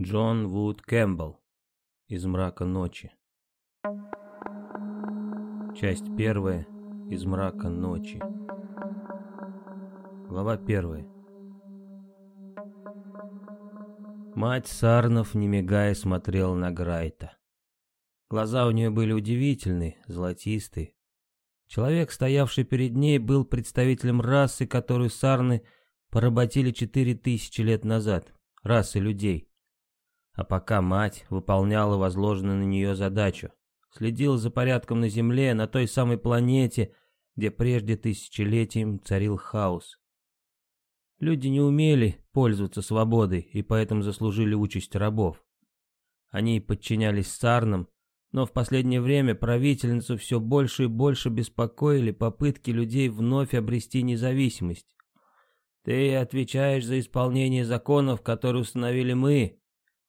Джон Вуд Кэмпбелл. Из мрака ночи. Часть первая. Из мрака ночи. Глава первая. Мать Сарнов, не мигая, смотрела на Грайта. Глаза у нее были удивительные, золотистые. Человек, стоявший перед ней, был представителем расы, которую Сарны поработили четыре тысячи лет назад, расы людей. А пока мать выполняла возложенную на нее задачу, следила за порядком на Земле, на той самой планете, где прежде тысячелетием царил хаос. Люди не умели пользоваться свободой и поэтому заслужили участь рабов. Они подчинялись сарнам, но в последнее время правительницу все больше и больше беспокоили попытки людей вновь обрести независимость. «Ты отвечаешь за исполнение законов, которые установили мы», —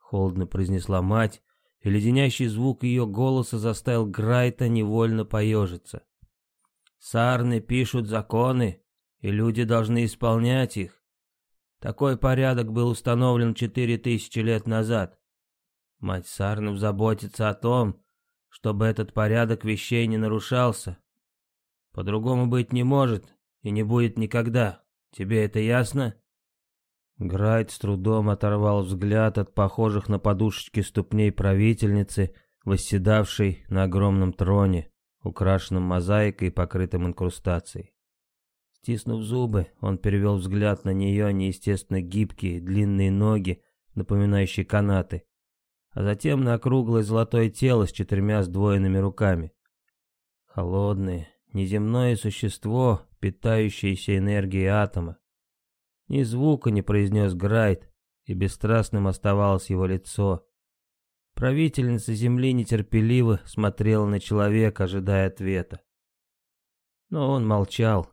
холодно произнесла мать, и леденящий звук ее голоса заставил Грайта невольно поежиться. «Сарны пишут законы, и люди должны исполнять их. Такой порядок был установлен четыре тысячи лет назад. Мать Сарнов заботится о том, чтобы этот порядок вещей не нарушался. По-другому быть не может и не будет никогда. Тебе это ясно?» Грайт с трудом оторвал взгляд от похожих на подушечки ступней правительницы, восседавшей на огромном троне, украшенном мозаикой и покрытым инкрустацией. Стиснув зубы, он перевел взгляд на нее неестественно гибкие, длинные ноги, напоминающие канаты, а затем на округлое золотое тело с четырьмя сдвоенными руками. Холодное, неземное существо, питающееся энергией атома. Ни звука не произнес Грайт, и бесстрастным оставалось его лицо. Правительница Земли нетерпеливо смотрела на человека, ожидая ответа. Но он молчал,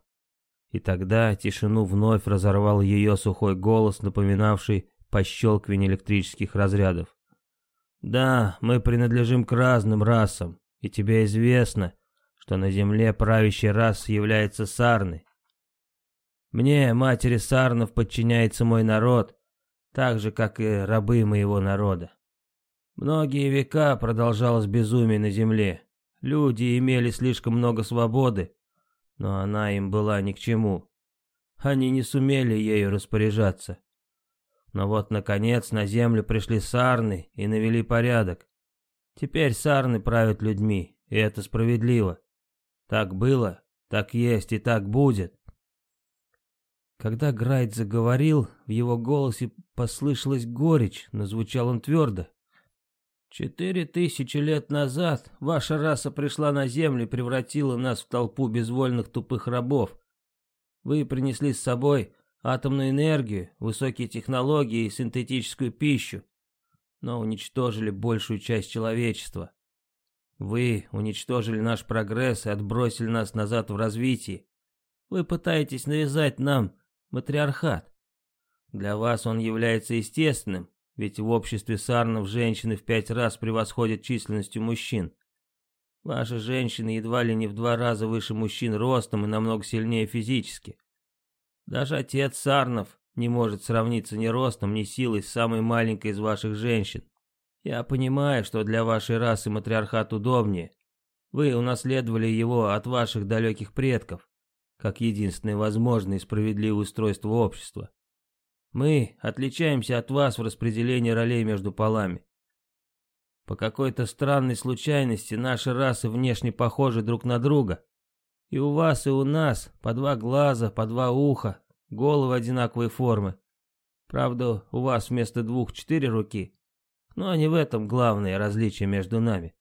и тогда тишину вновь разорвал ее сухой голос, напоминавший пощелкивание электрических разрядов. «Да, мы принадлежим к разным расам, и тебе известно, что на земле правящей рас является Сарны. Мне, матери Сарнов, подчиняется мой народ, так же, как и рабы моего народа. Многие века продолжалось безумие на земле. Люди имели слишком много свободы, но она им была ни к чему. Они не сумели ею распоряжаться. Но вот, наконец, на землю пришли сарны и навели порядок. Теперь сарны правят людьми, и это справедливо. Так было, так есть и так будет. Когда Грайт заговорил, в его голосе послышалась горечь, но звучал он твердо. «Четыре тысячи лет назад ваша раса пришла на Землю и превратила нас в толпу безвольных тупых рабов. Вы принесли с собой атомную энергию, высокие технологии и синтетическую пищу, но уничтожили большую часть человечества. Вы уничтожили наш прогресс и отбросили нас назад в развитии. Вы пытаетесь навязать нам матриархат. Для вас он является естественным, ведь в обществе сарнов женщины в пять раз превосходят численностью мужчин. Ваши женщины едва ли не в два раза выше мужчин ростом и намного сильнее физически. Даже отец Сарнов не может сравниться ни ростом, ни силой с самой маленькой из ваших женщин. Я понимаю, что для вашей расы матриархат удобнее. Вы унаследовали его от ваших далеких предков, как единственное возможное и справедливое устройство общества. Мы отличаемся от вас в распределении ролей между полами. По какой-то странной случайности наши расы внешне похожи друг на друга, и у вас, и у нас по два глаза, по два уха, головы одинаковой формы. Правда, у вас вместо двух четыре руки. Но не в этом главное различие между нами.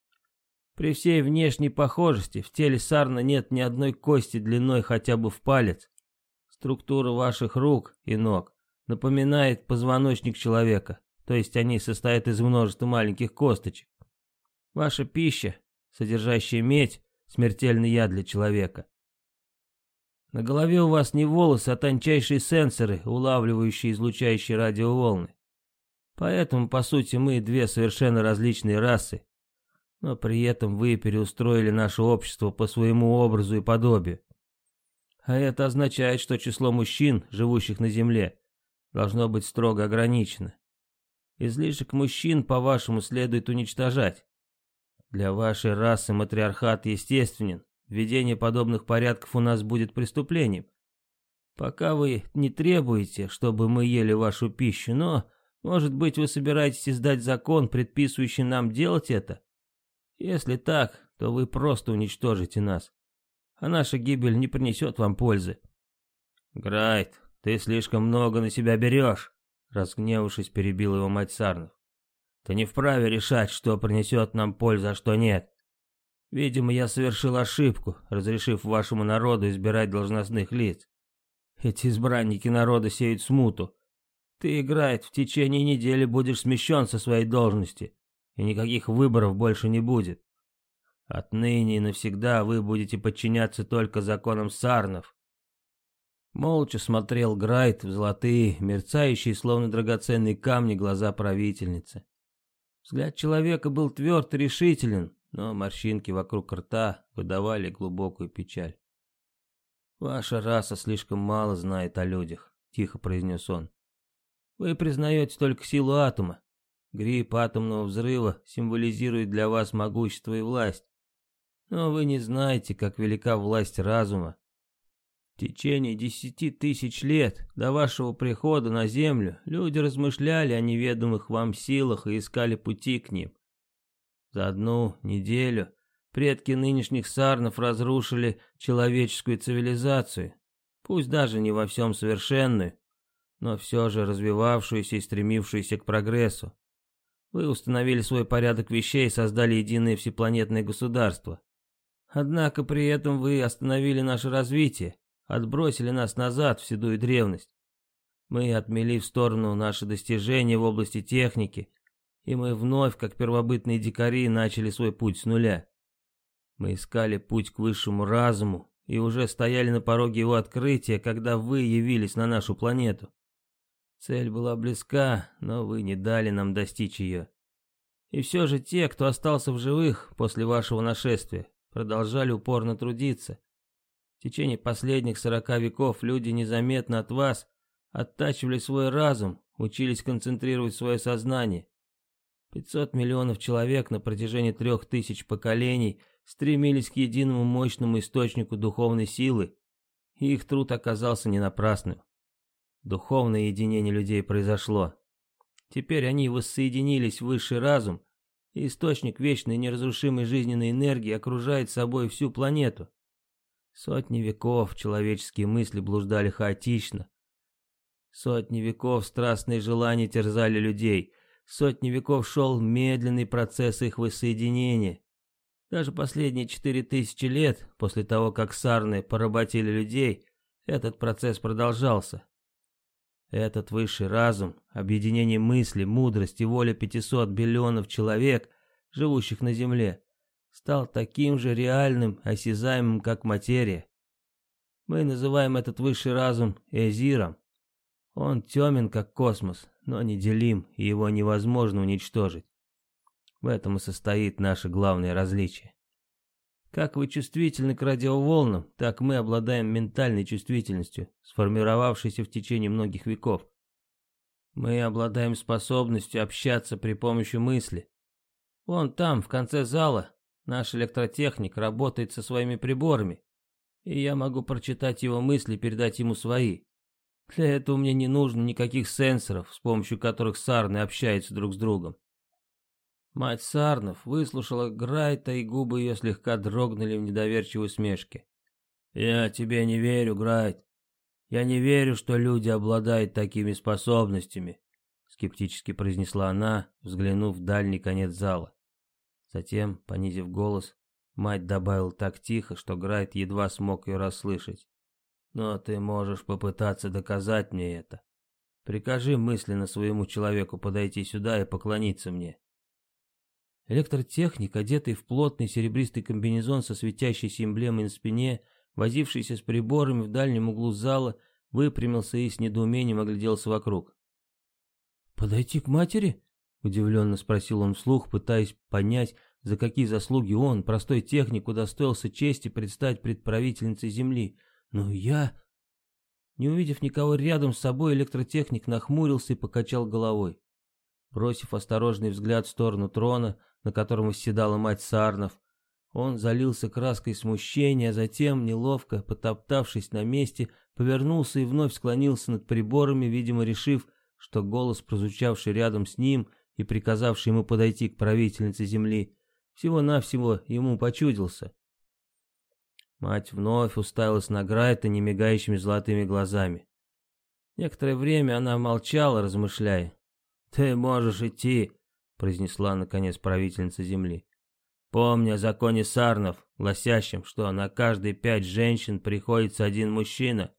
При всей внешней похожести в теле Сарна нет ни одной кости длиной хотя бы в палец. Структура ваших рук и ног напоминает позвоночник человека, то есть они состоят из множества маленьких косточек. Ваша пища, содержащая медь, смертельный яд для человека. На голове у вас не волосы, а тончайшие сенсоры, улавливающие излучающие радиоволны. Поэтому, по сути, мы две совершенно различные расы, но при этом вы переустроили наше общество по своему образу и подобию. А это означает, что число мужчин, живущих на Земле, должно быть строго ограничено. Излишек мужчин, по-вашему, следует уничтожать. Для вашей расы матриархат естественен. Введение подобных порядков у нас будет преступлением. Пока вы не требуете, чтобы мы ели вашу пищу, но, может быть, вы собираетесь издать закон, предписывающий нам делать это? Если так, то вы просто уничтожите нас. А наша гибель не принесет вам пользы. Грайт, ты слишком много на себя берешь, разгневавшись, перебил его мать Сарнов. Ты не вправе решать, что принесет нам пользу, а что нет. Видимо, я совершил ошибку, разрешив вашему народу избирать должностных лиц. Эти избранники народа сеют смуту. Ты, играет, в течение недели будешь смещен со своей должности, и никаких выборов больше не будет. Отныне и навсегда вы будете подчиняться только законам сарнов. Молча смотрел Грайт в золотые, мерцающие, словно драгоценные камни, глаза правительницы. Взгляд человека был тверд и решителен, но морщинки вокруг рта выдавали глубокую печаль. «Ваша раса слишком мало знает о людях», — тихо произнес он. «Вы признаете только силу атома. Гриб атомного взрыва символизирует для вас могущество и власть. Но вы не знаете, как велика власть разума. В течение десяти тысяч лет до вашего прихода на Землю люди размышляли о неведомых вам силах и искали пути к ним. За одну неделю Предки нынешних сарнов разрушили человеческую цивилизацию, пусть даже не во всем совершенную, но все же развивавшуюся и стремившуюся к прогрессу. Вы установили свой порядок вещей и создали единое всепланетное государство. Однако при этом вы остановили наше развитие, отбросили нас назад в седую древность. Мы отмели в сторону наши достижения в области техники, и мы вновь, как первобытные дикари, начали свой путь с нуля. Мы искали путь к высшему разуму и уже стояли на пороге его открытия, когда вы явились на нашу планету. Цель была близка, но вы не дали нам достичь ее. И все же те, кто остался в живых после вашего нашествия, продолжали упорно трудиться. В течение последних сорока веков люди незаметно от вас оттачивали свой разум, учились концентрировать свое сознание. 500 миллионов человек на протяжении трех тысяч поколений – стремились к единому мощному источнику духовной силы, и их труд оказался не напрасным. Духовное единение людей произошло. Теперь они воссоединились в высший разум, и источник вечной неразрушимой жизненной энергии окружает собой всю планету. Сотни веков человеческие мысли блуждали хаотично. Сотни веков страстные желания терзали людей. Сотни веков шел медленный процесс их воссоединения. Даже последние четыре тысячи лет, после того, как сарны поработили людей, этот процесс продолжался. Этот высший разум, объединение мысли, мудрости и воля 500 биллионов человек, живущих на Земле, стал таким же реальным, осязаемым, как материя. Мы называем этот высший разум Эзиром. Он темен, как космос, но неделим, и его невозможно уничтожить. В этом и состоит наше главное различие. Как вы чувствительны к радиоволнам, так мы обладаем ментальной чувствительностью, сформировавшейся в течение многих веков. Мы обладаем способностью общаться при помощи мысли. Вон там, в конце зала, наш электротехник работает со своими приборами, и я могу прочитать его мысли и передать ему свои. Для этого мне не нужно никаких сенсоров, с помощью которых сарны общаются друг с другом. Мать Сарнов выслушала Грайта, и губы ее слегка дрогнули в недоверчивой смешке. «Я тебе не верю, Грайт. Я не верю, что люди обладают такими способностями», скептически произнесла она, взглянув в дальний конец зала. Затем, понизив голос, мать добавила так тихо, что Грайт едва смог ее расслышать. «Но ты можешь попытаться доказать мне это. Прикажи мысленно своему человеку подойти сюда и поклониться мне. Электротехник, одетый в плотный серебристый комбинезон со светящейся эмблемой на спине, возившийся с приборами в дальнем углу зала, выпрямился и с недоумением огляделся вокруг. «Подойти к матери?» — удивленно спросил он вслух, пытаясь понять, за какие заслуги он, простой техник, удостоился чести предстать пред правительницей Земли. «Но я...» Не увидев никого рядом с собой, электротехник нахмурился и покачал головой. Бросив осторожный взгляд в сторону трона, на котором восседала мать Сарнов, он залился краской смущения, а затем, неловко потоптавшись на месте, повернулся и вновь склонился над приборами, видимо, решив, что голос, прозвучавший рядом с ним и приказавший ему подойти к правительнице земли, всего-навсего ему почудился. Мать вновь уставилась на Грайта немигающими золотыми глазами. Некоторое время она молчала, размышляя. «Ты можешь идти», — произнесла наконец правительница земли. «Помни о законе Сарнов, гласящем, что на каждые пять женщин приходится один мужчина.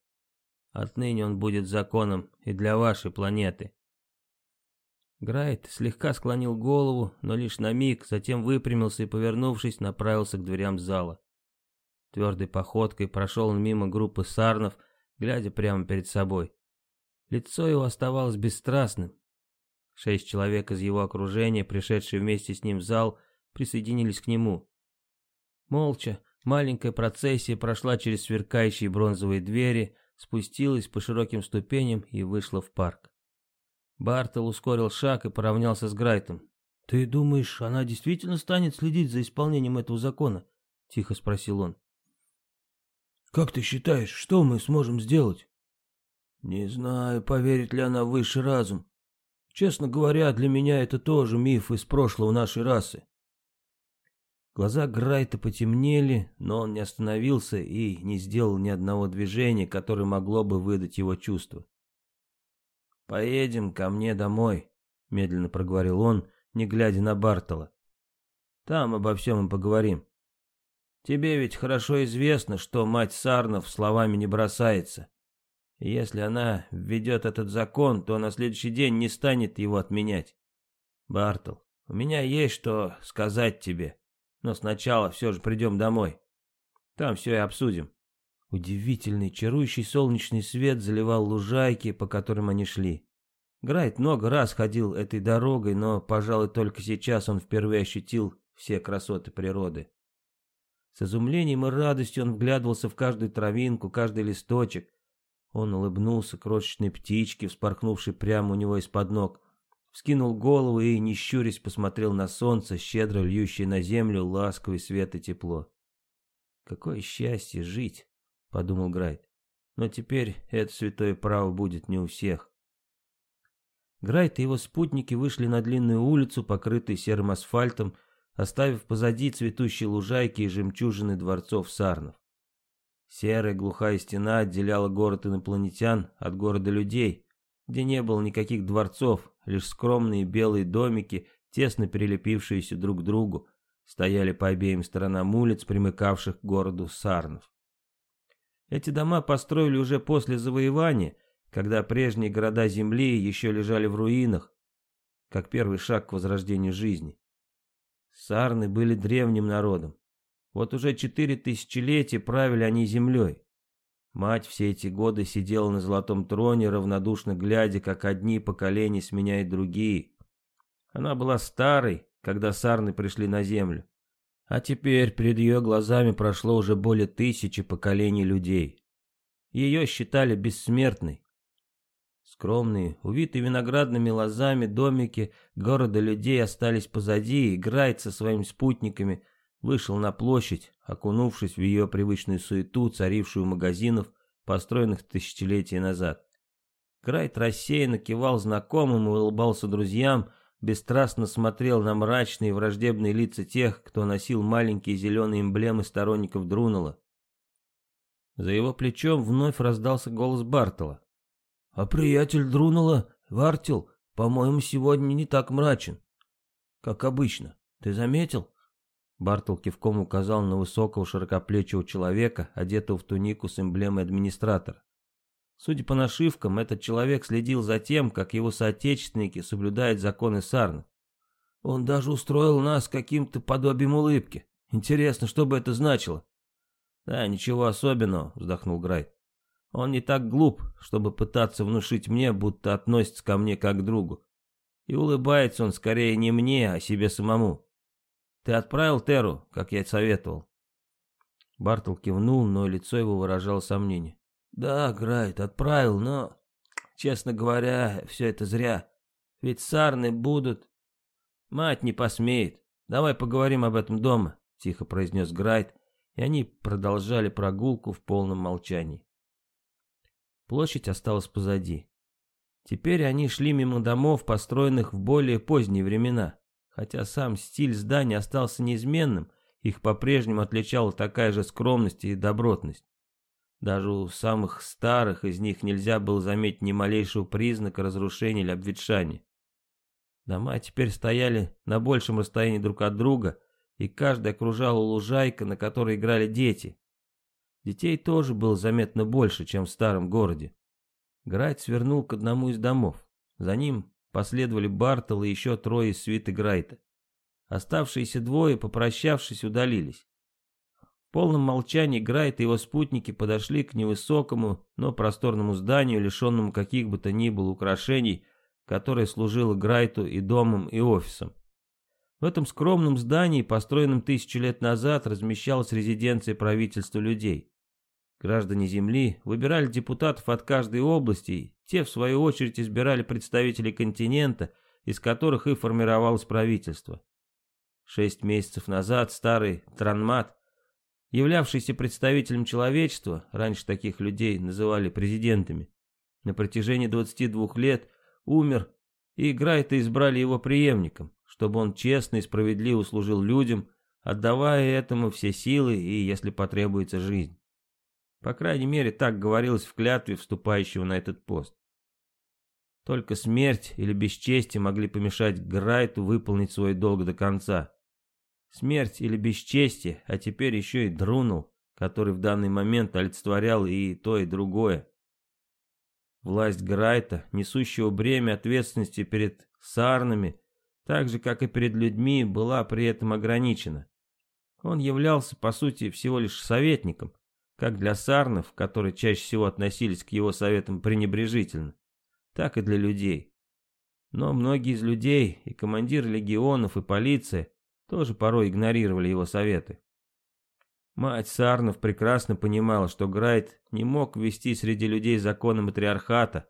Отныне он будет законом и для вашей планеты». Грайт слегка склонил голову, но лишь на миг, затем выпрямился и, повернувшись, направился к дверям зала. Твердой походкой прошел он мимо группы сарнов, глядя прямо перед собой. Лицо его оставалось бесстрастным. Шесть человек из его окружения, пришедшие вместе с ним в зал, присоединились к нему. Молча, маленькая процессия прошла через сверкающие бронзовые двери, спустилась по широким ступеням и вышла в парк. Бартел ускорил шаг и поравнялся с Грайтом. «Ты думаешь, она действительно станет следить за исполнением этого закона?» — тихо спросил он. «Как ты считаешь, что мы сможем сделать?» Не знаю, поверит ли она в высший разум. Честно говоря, для меня это тоже миф из прошлого нашей расы. Глаза Грайта потемнели, но он не остановился и не сделал ни одного движения, которое могло бы выдать его чувства. «Поедем ко мне домой», — медленно проговорил он, не глядя на Бартола. «Там обо всем и поговорим. Тебе ведь хорошо известно, что мать Сарнов словами не бросается. Если она введет этот закон, то на следующий день не станет его отменять. Бартл, у меня есть что сказать тебе, но сначала все же придем домой. Там все и обсудим. Удивительный, чарующий солнечный свет заливал лужайки, по которым они шли. Грайт много раз ходил этой дорогой, но, пожалуй, только сейчас он впервые ощутил все красоты природы. С изумлением и радостью он вглядывался в каждую травинку, каждый листочек, он улыбнулся крошечной птичке, вспорхнувшей прямо у него из-под ног, вскинул голову и, не щурясь, посмотрел на солнце, щедро льющее на землю ласковый свет и тепло. «Какое счастье жить!» — подумал Грайт. «Но теперь это святое право будет не у всех». Грайт и его спутники вышли на длинную улицу, покрытую серым асфальтом, оставив позади цветущие лужайки и жемчужины дворцов Сарнов. Серая глухая стена отделяла город инопланетян от города людей, где не было никаких дворцов, лишь скромные белые домики, тесно прилепившиеся друг к другу, стояли по обеим сторонам улиц, примыкавших к городу Сарнов. Эти дома построили уже после завоевания, когда прежние города Земли еще лежали в руинах, как первый шаг к возрождению жизни. Сарны были древним народом. Вот уже четыре тысячелетия правили они землей. Мать все эти годы сидела на золотом троне, равнодушно глядя, как одни поколения сменяют другие. Она была старой, когда сарны пришли на землю. А теперь перед ее глазами прошло уже более тысячи поколений людей. Ее считали бессмертной. Скромные, увитые виноградными лозами домики города людей остались позади, играет со своими спутниками – вышел на площадь, окунувшись в ее привычную суету, царившую магазинов, построенных тысячелетия назад. Крайт рассеянно кивал знакомым и улыбался друзьям, бесстрастно смотрел на мрачные враждебные лица тех, кто носил маленькие зеленые эмблемы сторонников Друнела. За его плечом вновь раздался голос Бартола. «А приятель Друнела, Вартил, по-моему, сегодня не так мрачен, как обычно. Ты заметил?» Бартл кивком указал на высокого широкоплечего человека, одетого в тунику с эмблемой администратора. Судя по нашивкам, этот человек следил за тем, как его соотечественники соблюдают законы Сарна. Он даже устроил нас каким-то подобием улыбки. Интересно, что бы это значило? Да, ничего особенного, вздохнул Грайт. Он не так глуп, чтобы пытаться внушить мне, будто относится ко мне как к другу. И улыбается он скорее не мне, а себе самому. Ты отправил Теру, как я советовал?» Бартл кивнул, но лицо его выражало сомнение. «Да, Грайт, отправил, но, честно говоря, все это зря. Ведь сарны будут... Мать не посмеет. Давай поговорим об этом дома, тихо произнес Грайт, и они продолжали прогулку в полном молчании. Площадь осталась позади. Теперь они шли мимо домов, построенных в более поздние времена. Хотя сам стиль здания остался неизменным, их по-прежнему отличала такая же скромность и добротность. Даже у самых старых из них нельзя было заметить ни малейшего признака разрушения или обветшания. Дома теперь стояли на большем расстоянии друг от друга, и каждый окружала лужайка, на которой играли дети. Детей тоже было заметно больше, чем в старом городе. Грайт свернул к одному из домов. За ним последовали Бартол и еще трое из свиты Грайта. Оставшиеся двое, попрощавшись, удалились. В полном молчании Грайт и его спутники подошли к невысокому, но просторному зданию, лишенному каких бы то ни было украшений, которое служило Грайту и домом, и офисом. В этом скромном здании, построенном тысячу лет назад, размещалась резиденция правительства людей. Граждане Земли выбирали депутатов от каждой области, те, в свою очередь, избирали представителей континента, из которых и формировалось правительство. Шесть месяцев назад старый Транмат, являвшийся представителем человечества, раньше таких людей называли президентами, на протяжении 22 лет умер, и Грайта избрали его преемником, чтобы он честно и справедливо служил людям, отдавая этому все силы и, если потребуется, жизнь. По крайней мере, так говорилось в клятве вступающего на этот пост. Только смерть или бесчестие могли помешать Грайту выполнить свой долг до конца. Смерть или бесчестие, а теперь еще и Друнул, который в данный момент олицетворял и то, и другое. Власть Грайта, несущего бремя ответственности перед сарнами, так же, как и перед людьми, была при этом ограничена. Он являлся, по сути, всего лишь советником, как для сарнов, которые чаще всего относились к его советам пренебрежительно, так и для людей. Но многие из людей, и командиры легионов, и полиция, тоже порой игнорировали его советы. Мать Сарнов прекрасно понимала, что Грайт не мог ввести среди людей законы матриархата,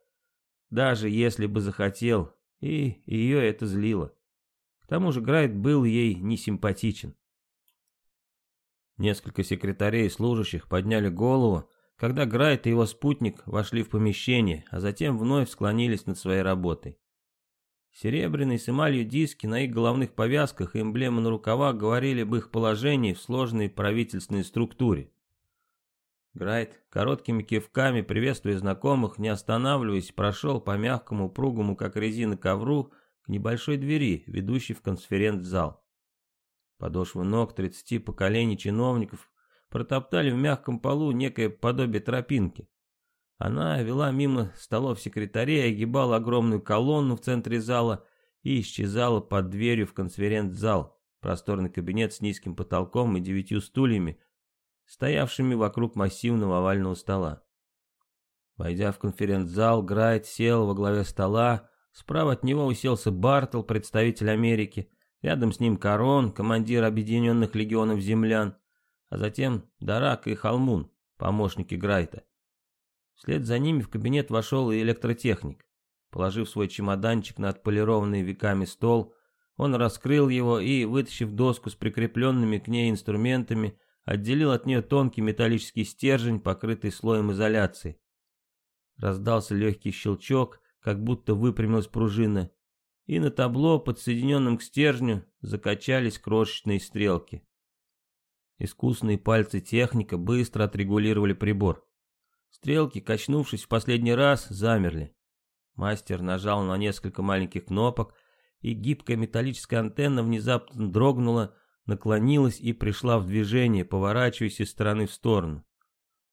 даже если бы захотел, и ее это злило. К тому же Грайт был ей не симпатичен. Несколько секретарей и служащих подняли голову, когда Грайт и его спутник вошли в помещение, а затем вновь склонились над своей работой. Серебряные с эмалью диски на их головных повязках и эмблемы на рукавах говорили об их положении в сложной правительственной структуре. Грайт короткими кивками, приветствуя знакомых, не останавливаясь, прошел по мягкому, упругому, как резина, ковру к небольшой двери, ведущей в конференц-зал. Подошвы ног тридцати поколений чиновников протоптали в мягком полу некое подобие тропинки. Она вела мимо столов секретарей, огибала огромную колонну в центре зала и исчезала под дверью в конференц-зал, просторный кабинет с низким потолком и девятью стульями, стоявшими вокруг массивного овального стола. Войдя в конференц-зал, Грайт сел во главе стола, справа от него уселся Бартл, представитель Америки, рядом с ним Корон, командир Объединенных Легионов Землян, а затем Дарак и Халмун, помощники Грайта. Вслед за ними в кабинет вошел и электротехник. Положив свой чемоданчик на отполированный веками стол, он раскрыл его и, вытащив доску с прикрепленными к ней инструментами, отделил от нее тонкий металлический стержень, покрытый слоем изоляции. Раздался легкий щелчок, как будто выпрямилась пружина, и на табло, подсоединенном к стержню, закачались крошечные стрелки. Искусные пальцы техника быстро отрегулировали прибор. Стрелки, качнувшись в последний раз, замерли. Мастер нажал на несколько маленьких кнопок, и гибкая металлическая антенна внезапно дрогнула, наклонилась и пришла в движение, поворачиваясь из стороны в сторону.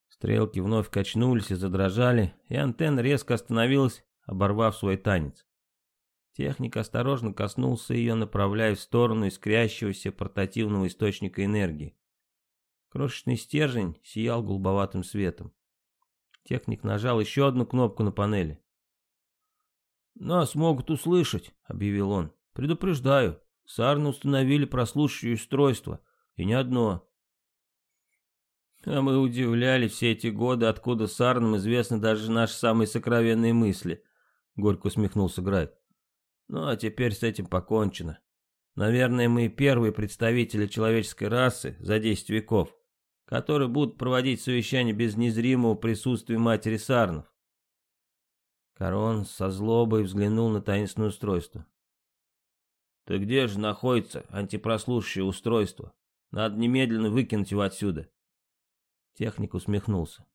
Стрелки вновь качнулись и задрожали, и антенна резко остановилась, оборвав свой танец. Техник осторожно коснулся ее, направляя в сторону искрящегося портативного источника энергии. Крошечный стержень сиял голубоватым светом. Техник нажал еще одну кнопку на панели. «Нас могут услышать», — объявил он. «Предупреждаю, Сарны установили прослушивающее устройство, и не одно». А мы удивляли все эти годы, откуда Сарнам известны даже наши самые сокровенные мысли, — горько усмехнулся Грайт. Ну а теперь с этим покончено. Наверное, мы первые представители человеческой расы за 10 веков, которые будут проводить совещание без незримого присутствия матери Сарнов. Корон со злобой взглянул на таинственное устройство. «Ты где же находится антипрослушающее устройство? Надо немедленно выкинуть его отсюда». Техник усмехнулся.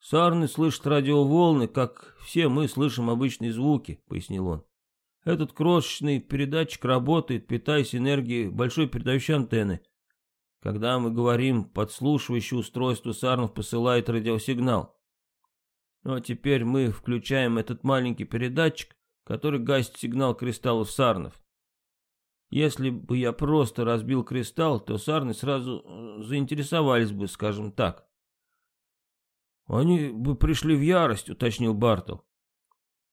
«Сарны слышат радиоволны, как все мы слышим обычные звуки», — пояснил он. «Этот крошечный передатчик работает, питаясь энергией большой передающей антенны. Когда мы говорим, подслушивающее устройство Сарнов посылает радиосигнал. Ну а теперь мы включаем этот маленький передатчик, который гасит сигнал кристаллов Сарнов. Если бы я просто разбил кристалл, то Сарны сразу э, заинтересовались бы, скажем так. «Они бы пришли в ярость», — уточнил Бартл.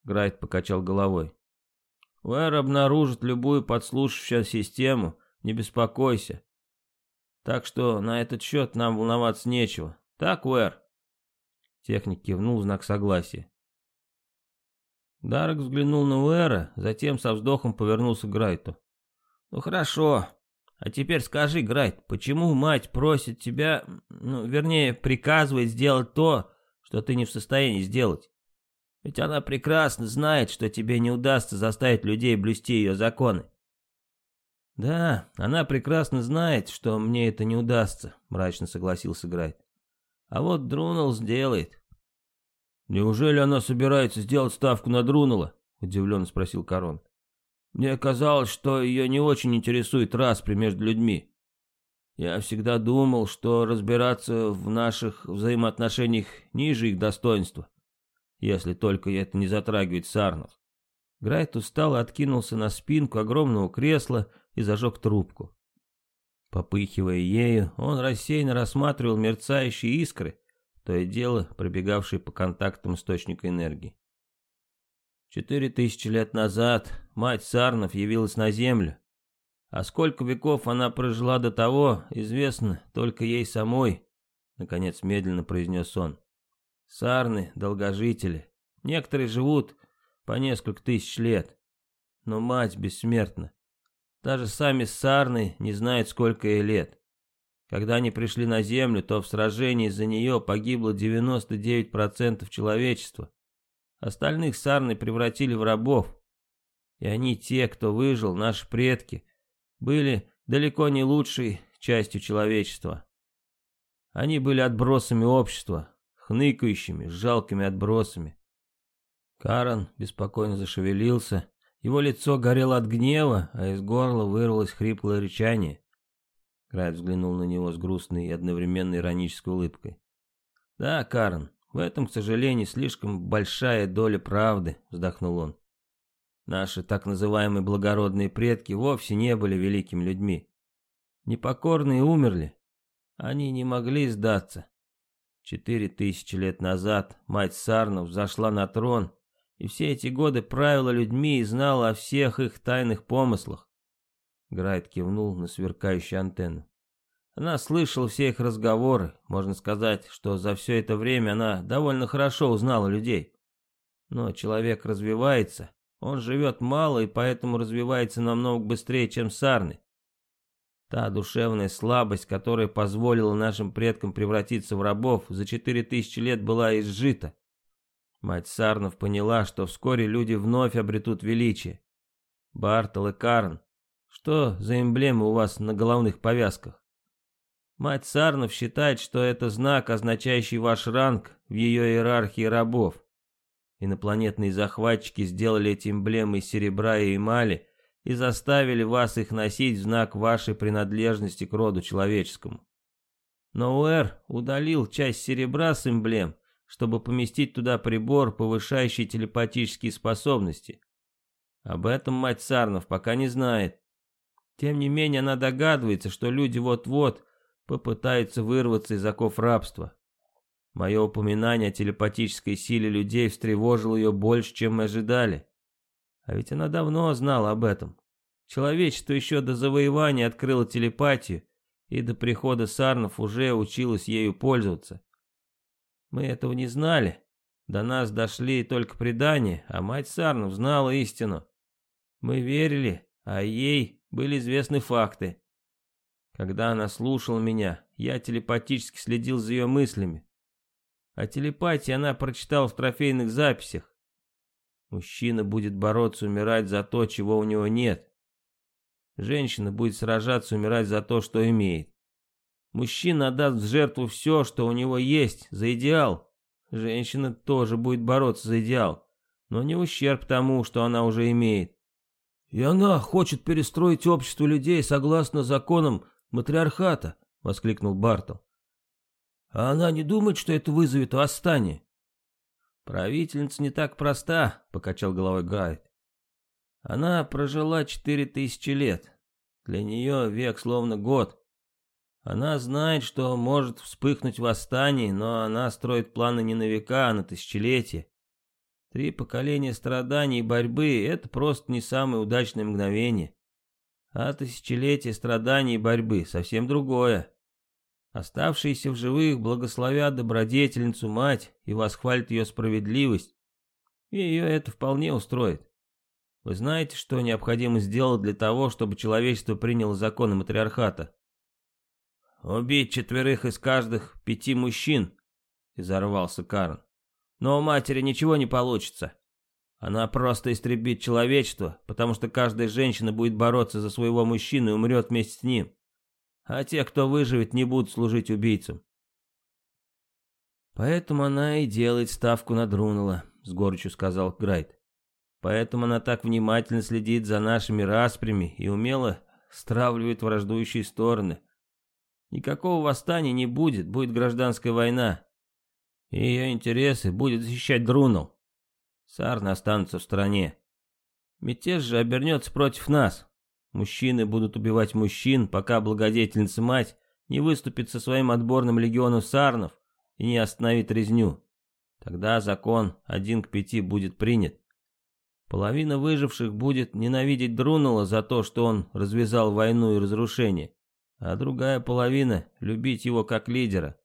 Грайт покачал головой. «Уэр обнаружит любую подслушивающую систему, не беспокойся. Так что на этот счет нам волноваться нечего. Так, Уэр?» Техник кивнул в знак согласия. Дарек взглянул на Уэра, затем со вздохом повернулся к Грайту. «Ну хорошо. А теперь скажи, Грайт, почему мать просит тебя, ну, вернее, приказывает сделать то, что ты не в состоянии сделать? Ведь она прекрасно знает, что тебе не удастся заставить людей блюсти ее законы». «Да, она прекрасно знает, что мне это не удастся», — мрачно согласился Грайт. «А вот Друнул сделает». «Неужели она собирается сделать ставку на Друнула?» — удивленно спросил Корон. «Мне казалось, что ее не очень интересует распри между людьми. Я всегда думал, что разбираться в наших взаимоотношениях ниже их достоинства, если только это не затрагивает Сарнов». Грайт устал и откинулся на спинку огромного кресла и зажег трубку. Попыхивая ею, он рассеянно рассматривал мерцающие искры, то и дело пробегавшие по контактам источника энергии. Четыре тысячи лет назад мать Сарнов явилась на Землю, а сколько веков она прожила до того, известно только ей самой, наконец медленно произнес он. Сарны — долгожители. Некоторые живут по несколько тысяч лет. Но мать бессмертна. Даже сами Сарны не знают, сколько ей лет. Когда они пришли на Землю, то в сражении за нее погибло 99% человечества. Остальных сарны превратили в рабов. И они, те, кто выжил, наши предки, были далеко не лучшей частью человечества. Они были отбросами общества, хныкающими, жалкими отбросами. Карен беспокойно зашевелился, его лицо горело от гнева, а из горла вырвалось хриплое рычание. Крайт взглянул на него с грустной и одновременно иронической улыбкой. «Да, Карн, в этом, к сожалению, слишком большая доля правды», — вздохнул он. «Наши так называемые благородные предки вовсе не были великими людьми. Непокорные умерли. Они не могли сдаться. Четыре тысячи лет назад мать Сарнов зашла на трон, и все эти годы правила людьми и знала о всех их тайных помыслах. Грайт кивнул на сверкающую антенну. Она слышала все их разговоры, можно сказать, что за все это время она довольно хорошо узнала людей. Но человек развивается, он живет мало и поэтому развивается намного быстрее, чем Сарны. Та душевная слабость, которая позволила нашим предкам превратиться в рабов, за четыре тысячи лет была изжита. Мать Сарнов поняла, что вскоре люди вновь обретут величие. Бартол и Карн что за эмблемы у вас на головных повязках? Мать Сарнов считает, что это знак, означающий ваш ранг в ее иерархии рабов. Инопланетные захватчики сделали эти эмблемы из серебра и эмали и заставили вас их носить в знак вашей принадлежности к роду человеческому. Но Уэр удалил часть серебра с эмблем, чтобы поместить туда прибор, повышающий телепатические способности. Об этом мать Сарнов пока не знает. Тем не менее, она догадывается, что люди вот-вот попытаются вырваться из оков рабства. Мое упоминание о телепатической силе людей встревожило ее больше, чем мы ожидали. А ведь она давно знала об этом. Человечество еще до завоевания открыло телепатию, и до прихода сарнов уже училось ею пользоваться. Мы этого не знали. До нас дошли только предания, а мать сарнов знала истину. Мы верили, а ей были известны факты. Когда она слушала меня, я телепатически следил за ее мыслями. А телепатии она прочитала в трофейных записях. Мужчина будет бороться, умирать за то, чего у него нет. Женщина будет сражаться, умирать за то, что имеет. Мужчина отдаст в жертву все, что у него есть, за идеал. Женщина тоже будет бороться за идеал, но не ущерб тому, что она уже имеет. «И она хочет перестроить общество людей согласно законам матриархата», — воскликнул Бартл. «А она не думает, что это вызовет восстание?» «Правительница не так проста», — покачал головой Гайд. «Она прожила четыре тысячи лет. Для нее век словно год. Она знает, что может вспыхнуть восстание, но она строит планы не на века, а на тысячелетия. Три поколения страданий и борьбы — это просто не самое удачное мгновение. А тысячелетие страданий и борьбы — совсем другое. Оставшиеся в живых благословят добродетельницу мать и восхвалят ее справедливость. И ее это вполне устроит. Вы знаете, что необходимо сделать для того, чтобы человечество приняло законы матриархата? Убить четверых из каждых пяти мужчин, изорвался Карн. Но у матери ничего не получится. Она просто истребит человечество, потому что каждая женщина будет бороться за своего мужчину и умрет вместе с ним. А те, кто выживет, не будут служить убийцам. Поэтому она и делает ставку на Друнула, с горечью сказал Грайт. Поэтому она так внимательно следит за нашими распрями и умело стравливает враждующие стороны. Никакого восстания не будет, будет гражданская война. И ее интересы будет защищать Друнул. Сарны останутся в стороне. Мятеж же обернется против нас. Мужчины будут убивать мужчин, пока благодетельница-мать не выступит со своим отборным легионом сарнов и не остановит резню. Тогда закон один к пяти будет принят. Половина выживших будет ненавидеть Друнула за то, что он развязал войну и разрушение, а другая половина — любить его как лидера.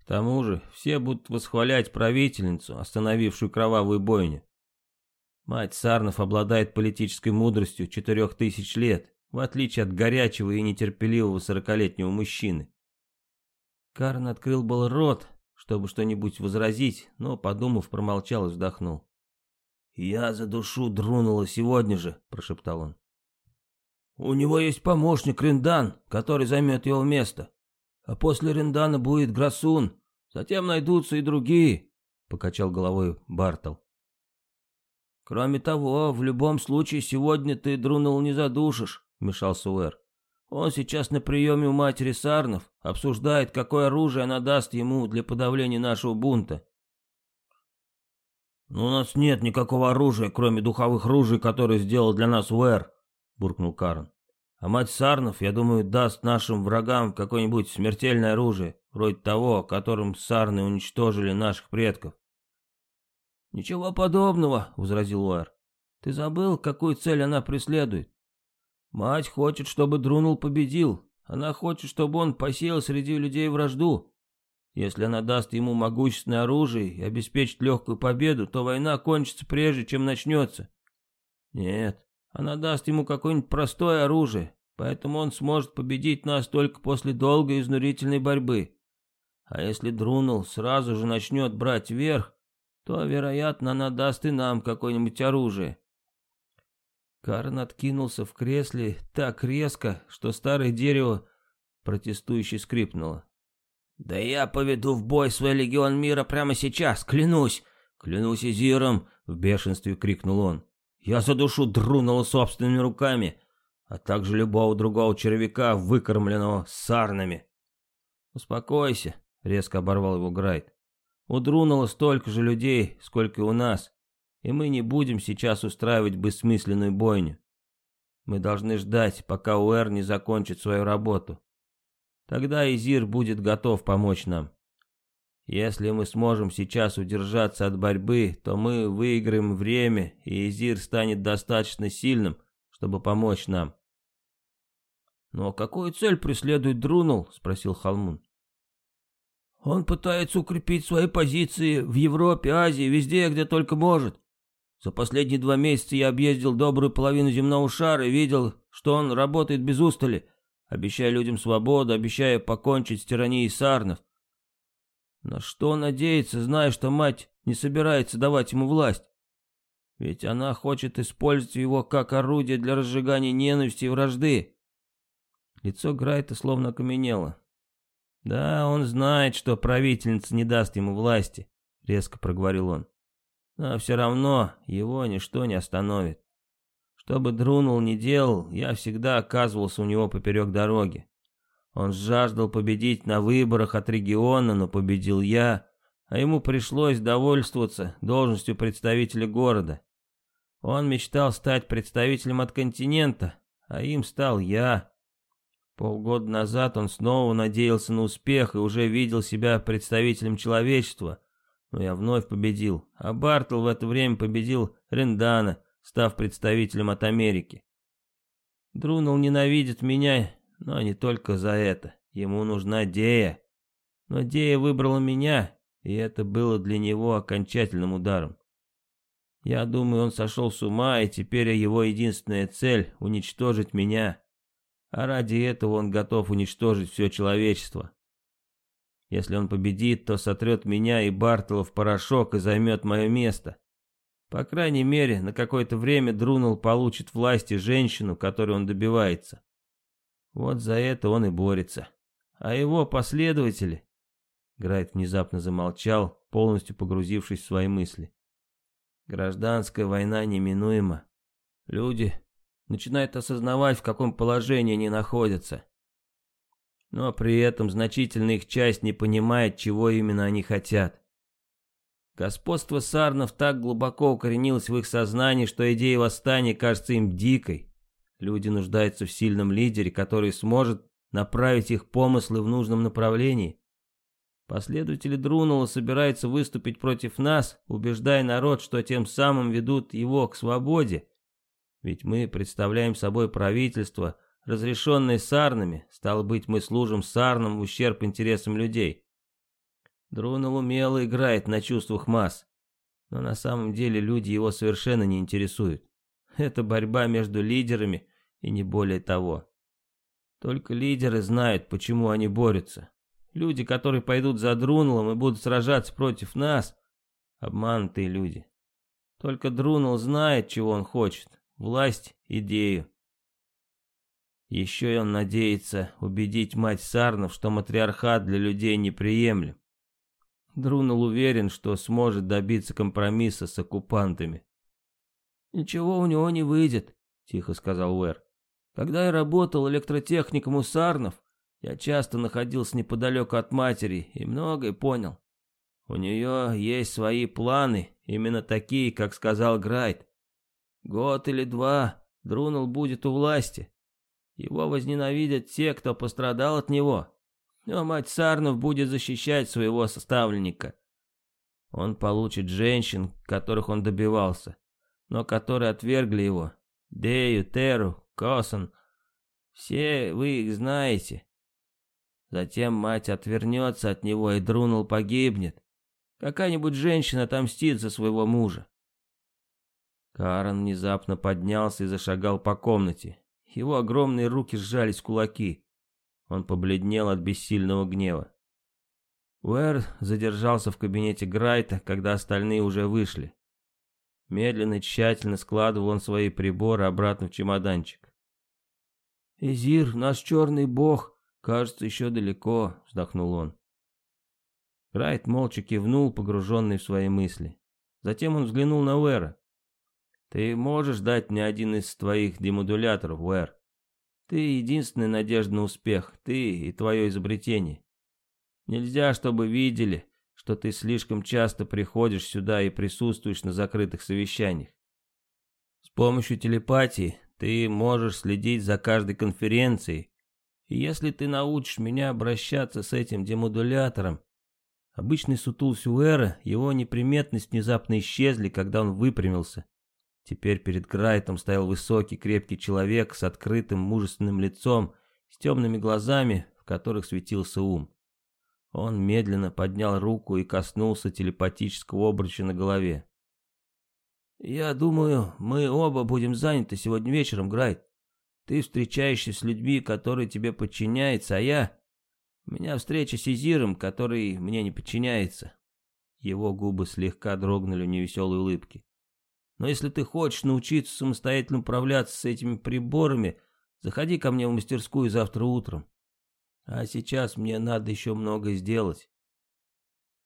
К тому же все будут восхвалять правительницу, остановившую кровавую бойню. Мать Сарнов обладает политической мудростью четырех тысяч лет, в отличие от горячего и нетерпеливого сорокалетнего мужчины. Карн открыл был рот, чтобы что-нибудь возразить, но, подумав, промолчал и вздохнул. «Я за душу друнула сегодня же», — прошептал он. «У него есть помощник Риндан, который займет его место. А после Рендана будет Грасун. Затем найдутся и другие», — покачал головой Бартл. «Кроме того, в любом случае сегодня ты Друнул не задушишь», — вмешался Уэр. «Он сейчас на приеме у матери Сарнов, обсуждает, какое оружие она даст ему для подавления нашего бунта». «Но «Ну, у нас нет никакого оружия, кроме духовых ружей, которые сделал для нас Уэр», — буркнул Карн. А мать Сарнов, я думаю, даст нашим врагам какое-нибудь смертельное оружие, вроде того, которым Сарны уничтожили наших предков. «Ничего подобного», — возразил Уэр. «Ты забыл, какую цель она преследует? Мать хочет, чтобы Друнул победил. Она хочет, чтобы он посеял среди людей вражду. Если она даст ему могущественное оружие и обеспечит легкую победу, то война кончится прежде, чем начнется. Нет, она даст ему какое-нибудь простое оружие, поэтому он сможет победить нас только после долгой изнурительной борьбы. А если Друнул сразу же начнет брать верх, то, вероятно, она даст и нам какое-нибудь оружие. Карн откинулся в кресле так резко, что старое дерево протестующе скрипнуло. «Да я поведу в бой свой легион мира прямо сейчас, клянусь! Клянусь Изиром!» — в бешенстве крикнул он. Я задушу Друнула собственными руками, а также любого другого червяка, выкормленного сарнами. «Успокойся», — резко оборвал его Грайт. «У Друнула столько же людей, сколько и у нас, и мы не будем сейчас устраивать бессмысленную бойню. Мы должны ждать, пока Уэр не закончит свою работу. Тогда Изир будет готов помочь нам. Если мы сможем сейчас удержаться от борьбы, то мы выиграем время, и Изир станет достаточно сильным, чтобы помочь нам. «Но какую цель преследует Друнул?» — спросил Халмун. «Он пытается укрепить свои позиции в Европе, Азии, везде, где только может», — За последние два месяца я объездил добрую половину земного шара и видел, что он работает без устали, обещая людям свободу, обещая покончить с тиранией сарнов. На что он надеется, зная, что мать не собирается давать ему власть? Ведь она хочет использовать его как орудие для разжигания ненависти и вражды. Лицо Грайта словно окаменело. «Да, он знает, что правительница не даст ему власти», — резко проговорил он. «Но все равно его ничто не остановит. Что бы Друнул ни делал, я всегда оказывался у него поперек дороги. Он жаждал победить на выборах от региона, но победил я, а ему пришлось довольствоваться должностью представителя города. Он мечтал стать представителем от континента, а им стал я. Полгода назад он снова надеялся на успех и уже видел себя представителем человечества, но я вновь победил, а Бартл в это время победил Рендана, став представителем от Америки. Друнул ненавидит меня, но не только за это. Ему нужна Дея. Но Дея выбрала меня, и это было для него окончательным ударом. Я думаю, он сошел с ума, и теперь его единственная цель — уничтожить меня. А ради этого он готов уничтожить все человечество. Если он победит, то сотрет меня и Бартола в порошок и займет мое место. По крайней мере, на какое-то время Друнул получит власть и женщину, которой он добивается. Вот за это он и борется. А его последователи... Грайт внезапно замолчал, полностью погрузившись в свои мысли. Гражданская война неминуема. Люди начинают осознавать, в каком положении они находятся. Но при этом значительная их часть не понимает, чего именно они хотят. Господство сарнов так глубоко укоренилось в их сознании, что идея восстания кажется им дикой. Люди нуждаются в сильном лидере, который сможет направить их помыслы в нужном направлении. Последователи Друнула собираются выступить против нас, убеждая народ, что тем самым ведут его к свободе. Ведь мы представляем собой правительство, разрешенное сарнами, стало быть, мы служим сарнам в ущерб интересам людей. Друнул умело играет на чувствах масс, но на самом деле люди его совершенно не интересуют. Это борьба между лидерами и не более того. Только лидеры знают, почему они борются. Люди, которые пойдут за Друнулом и будут сражаться против нас, обманутые люди. Только Друнул знает, чего он хочет. Власть, идею. Еще и он надеется убедить мать Сарнов, что матриархат для людей неприемлем. Друнул уверен, что сможет добиться компромисса с оккупантами. «Ничего у него не выйдет», — тихо сказал Уэр. «Когда я работал электротехником у Сарнов, я часто находился неподалеку от матери и многое понял. У нее есть свои планы, именно такие, как сказал Грайт. Год или два Друнул будет у власти. Его возненавидят те, кто пострадал от него. Но мать Сарнов будет защищать своего составленника. Он получит женщин, которых он добивался, но которые отвергли его. Дею, Теру, Косон. Все вы их знаете. Затем мать отвернется от него, и Друнул погибнет. Какая-нибудь женщина отомстит за своего мужа. Карен внезапно поднялся и зашагал по комнате. Его огромные руки сжались в кулаки. Он побледнел от бессильного гнева. Уэр задержался в кабинете Грайта, когда остальные уже вышли. Медленно тщательно складывал он свои приборы обратно в чемоданчик. «Изир, наш черный бог, «Кажется, еще далеко», — вздохнул он. Райт молча кивнул, погруженный в свои мысли. Затем он взглянул на Уэра. «Ты можешь дать мне один из твоих демодуляторов, Уэр? Ты единственная надежда на успех, ты и твое изобретение. Нельзя, чтобы видели, что ты слишком часто приходишь сюда и присутствуешь на закрытых совещаниях. С помощью телепатии ты можешь следить за каждой конференцией, и если ты научишь меня обращаться с этим демодулятором... Обычный сутул Сюэра, его неприметность внезапно исчезли, когда он выпрямился. Теперь перед Грайтом стоял высокий, крепкий человек с открытым, мужественным лицом, с темными глазами, в которых светился ум. Он медленно поднял руку и коснулся телепатического обруча на голове. «Я думаю, мы оба будем заняты сегодня вечером, Грайт. Ты встречаешься с людьми, которые тебе подчиняются, а я... У меня встреча с Изиром, который мне не подчиняется». Его губы слегка дрогнули в невеселой улыбке. «Но если ты хочешь научиться самостоятельно управляться с этими приборами, заходи ко мне в мастерскую завтра утром. А сейчас мне надо еще многое сделать.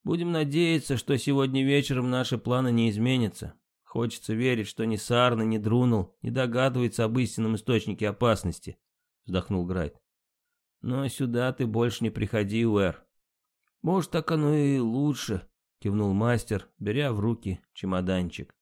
Будем надеяться, что сегодня вечером наши планы не изменятся. Хочется верить, что ни Сарна, ни Друнул не догадывается об истинном источнике опасности, вздохнул Грайт. Но сюда ты больше не приходи, Уэр. Может, так оно и лучше, кивнул мастер, беря в руки чемоданчик.